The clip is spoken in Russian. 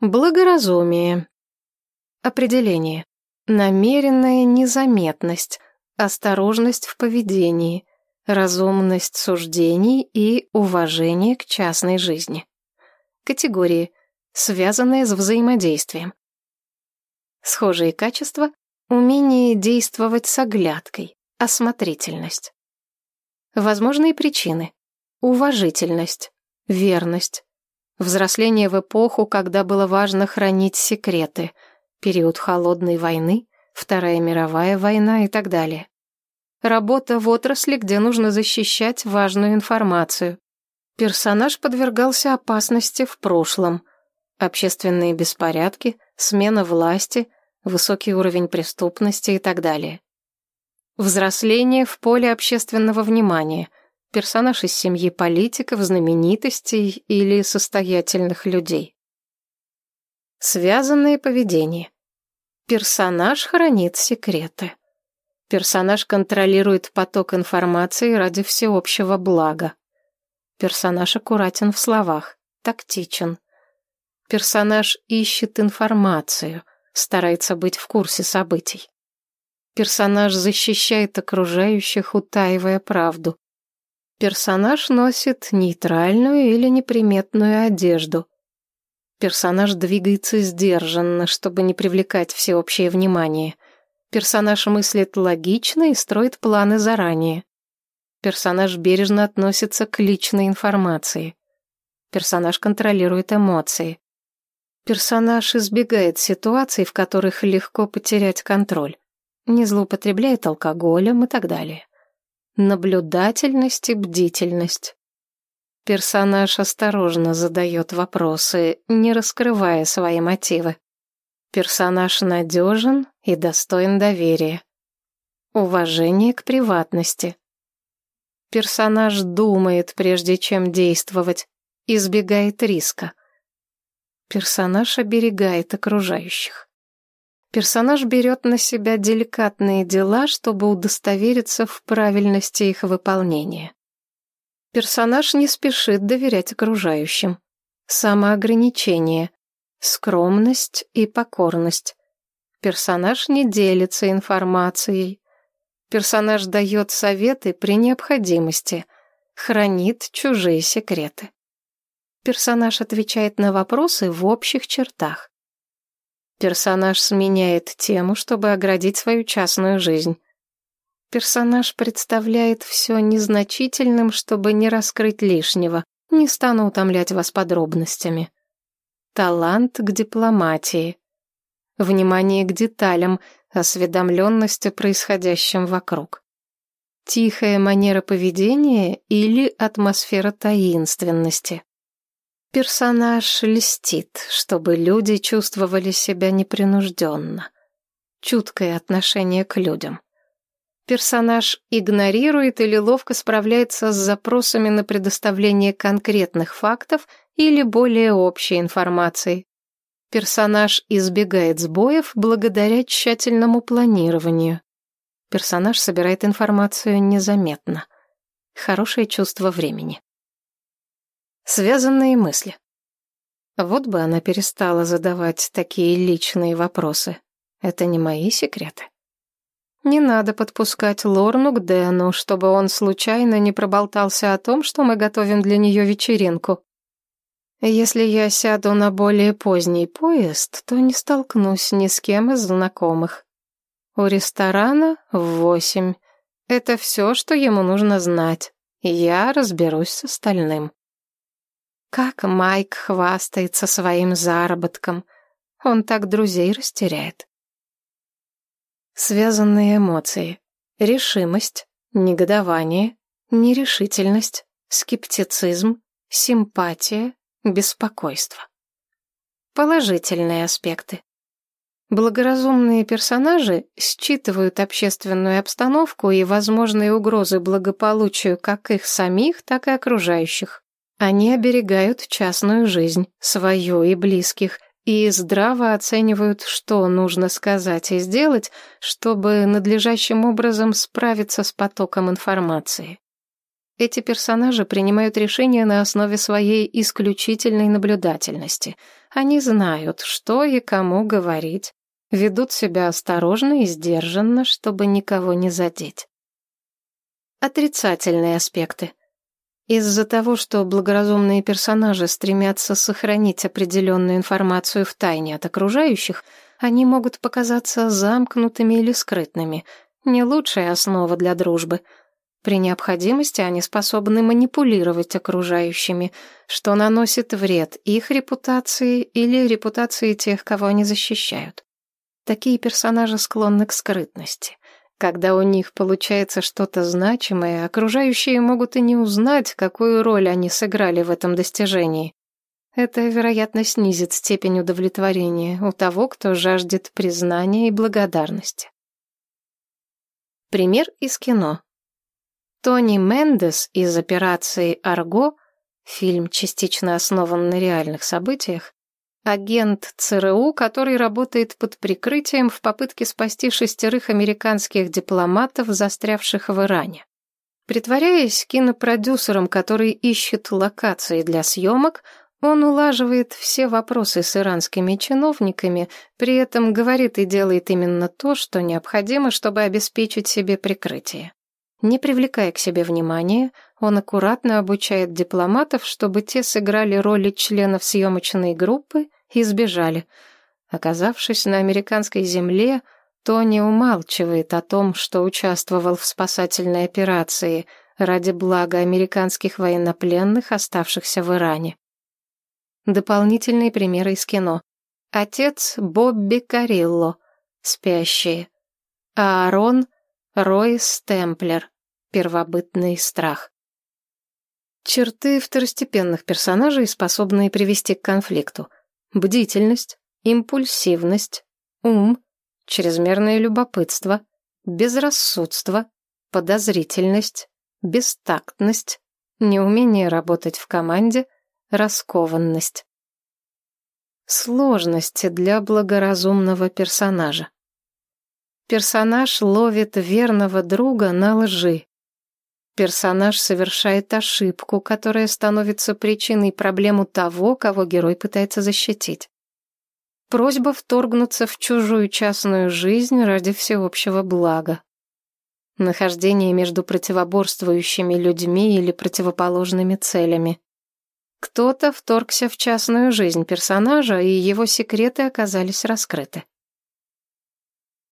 Благоразумие. Определение. Намеренная незаметность, осторожность в поведении, разумность суждений и уважение к частной жизни. Категории, связанные с взаимодействием. Схожие качества – умение действовать с оглядкой, осмотрительность. Возможные причины – уважительность, верность, взросление в эпоху, когда было важно хранить секреты, период холодной войны, Вторая мировая война и так далее. Работа в отрасли, где нужно защищать важную информацию. Персонаж подвергался опасности в прошлом. Общественные беспорядки, смена власти, высокий уровень преступности и так далее. Взросление в поле общественного внимания. Персонаж из семьи политиков, знаменитостей или состоятельных людей. Связанное поведение. Персонаж хранит секреты. Персонаж контролирует поток информации ради всеобщего блага. Персонаж аккуратен в словах, тактичен. Персонаж ищет информацию, старается быть в курсе событий. Персонаж защищает окружающих, утаивая правду. Персонаж носит нейтральную или неприметную одежду. Персонаж двигается сдержанно, чтобы не привлекать всеобщее внимание. Персонаж мыслит логично и строит планы заранее. Персонаж бережно относится к личной информации. Персонаж контролирует эмоции. Персонаж избегает ситуаций, в которых легко потерять контроль не злоупотребляет алкоголем и так далее. Наблюдательность и бдительность. Персонаж осторожно задает вопросы, не раскрывая свои мотивы. Персонаж надежен и достоин доверия. Уважение к приватности. Персонаж думает, прежде чем действовать, избегает риска. Персонаж оберегает окружающих. Персонаж берет на себя деликатные дела, чтобы удостовериться в правильности их выполнения. Персонаж не спешит доверять окружающим. Самоограничение, скромность и покорность. Персонаж не делится информацией. Персонаж дает советы при необходимости, хранит чужие секреты. Персонаж отвечает на вопросы в общих чертах. Персонаж сменяет тему, чтобы оградить свою частную жизнь. Персонаж представляет все незначительным, чтобы не раскрыть лишнего. Не стану утомлять вас подробностями. Талант к дипломатии. Внимание к деталям, осведомленность о происходящем вокруг. Тихая манера поведения или атмосфера таинственности. Персонаж льстит, чтобы люди чувствовали себя непринужденно. Чуткое отношение к людям. Персонаж игнорирует или ловко справляется с запросами на предоставление конкретных фактов или более общей информации. Персонаж избегает сбоев благодаря тщательному планированию. Персонаж собирает информацию незаметно. Хорошее чувство времени. Связанные мысли. Вот бы она перестала задавать такие личные вопросы. Это не мои секреты. Не надо подпускать Лорну к Дэну, чтобы он случайно не проболтался о том, что мы готовим для нее вечеринку. Если я сяду на более поздний поезд, то не столкнусь ни с кем из знакомых. У ресторана в восемь. Это все, что ему нужно знать. Я разберусь с остальным. Как Майк хвастается своим заработком. Он так друзей растеряет. Связанные эмоции. Решимость, негодование, нерешительность, скептицизм, симпатия, беспокойство. Положительные аспекты. Благоразумные персонажи считывают общественную обстановку и возможные угрозы благополучию как их самих, так и окружающих. Они оберегают частную жизнь, свою и близких, и здраво оценивают, что нужно сказать и сделать, чтобы надлежащим образом справиться с потоком информации. Эти персонажи принимают решения на основе своей исключительной наблюдательности. Они знают, что и кому говорить, ведут себя осторожно и сдержанно, чтобы никого не задеть. Отрицательные аспекты. Из-за того, что благоразумные персонажи стремятся сохранить определенную информацию в тайне от окружающих, они могут показаться замкнутыми или скрытными. Не лучшая основа для дружбы. При необходимости они способны манипулировать окружающими, что наносит вред их репутации или репутации тех, кого они защищают. Такие персонажи склонны к скрытности. Когда у них получается что-то значимое, окружающие могут и не узнать, какую роль они сыграли в этом достижении. Это, вероятно, снизит степень удовлетворения у того, кто жаждет признания и благодарности. Пример из кино. Тони Мендес из операции «Арго», фильм частично основан на реальных событиях, агент ЦРУ, который работает под прикрытием в попытке спасти шестерых американских дипломатов, застрявших в Иране. Притворяясь кинопродюсером, который ищет локации для съемок, он улаживает все вопросы с иранскими чиновниками, при этом говорит и делает именно то, что необходимо, чтобы обеспечить себе прикрытие. Не привлекая к себе внимания, он аккуратно обучает дипломатов, чтобы те сыграли роли членов съемочной группы и сбежали. Оказавшись на американской земле, Тони умалчивает о том, что участвовал в спасательной операции ради блага американских военнопленных, оставшихся в Иране. Дополнительные примеры из кино. Отец Бобби Карилло, спящие. Аарон Рой Стемплер, первобытный страх. Черты второстепенных персонажей, способные привести к конфликту бдительность, импульсивность, ум, чрезмерное любопытство, безрассудство, подозрительность, бестактность, неумение работать в команде, раскованность. Сложности для благоразумного персонажа. Персонаж ловит верного друга на лжи. Персонаж совершает ошибку, которая становится причиной проблемы того, кого герой пытается защитить. Просьба вторгнуться в чужую частную жизнь ради всеобщего блага. Нахождение между противоборствующими людьми или противоположными целями. Кто-то вторгся в частную жизнь персонажа, и его секреты оказались раскрыты.